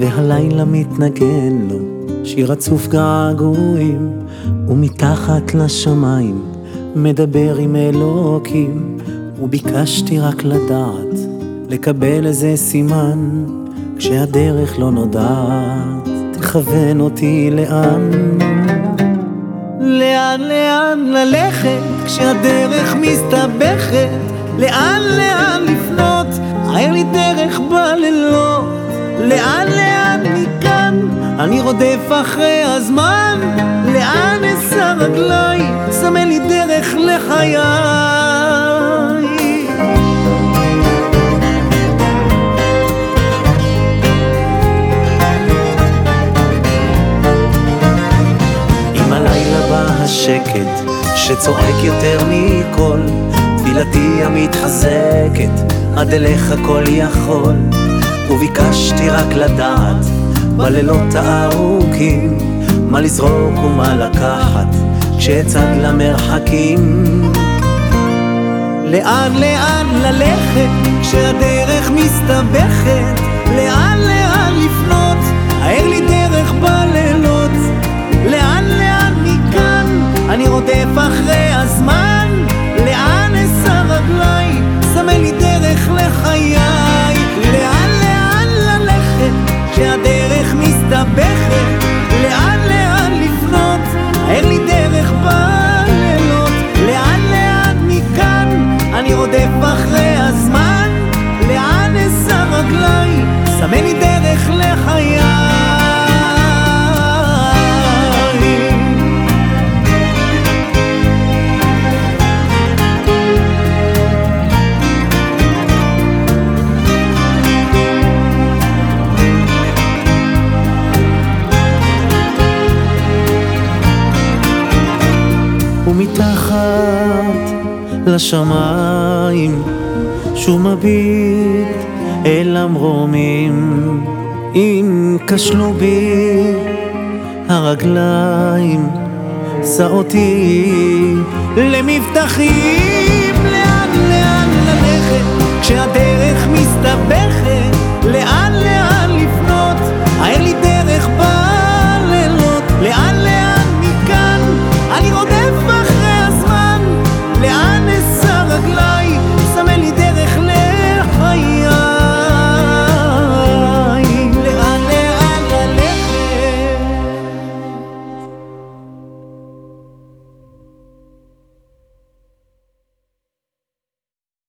והלילה מתנגן לו שיר רצוף געגועים, ומתחת לשמיים מדבר עם אלוקים, וביקשתי רק לדעת, לקבל איזה סימן, כשהדרך לא נודעת, תכוון אותי לאן. לאן לאן ללכת כשהדרך מסתבכת? לאן לאן אני רודף אחרי הזמן. לאן אשא רגליי? סמן לי דרך לחיי. השקט שצועק יותר מכל תפילתי המתחזקת עד אליך כל יכול וביקשתי רק לדעת בלילות הארוכים מה לזרוק ומה לקחת כשאצעד למרחקים. לאן לאן ללכת כשהדרך מסתבכת? לאן לאן לפנות? הער לי דרך בלילות. לאן לאן מכאן? אני רודף אחרי הזמן. לאן אשא רגליי? סמן לי דרך לחיי. לאן לאן ללכת כשהדרך סמן לי דרך לחיי. ומתחת לשמיים שוב מביט אל המרומים. אם כשלו בי הרגליים שא אותי למבטחים. לאן לאן ללכת? כשהדרך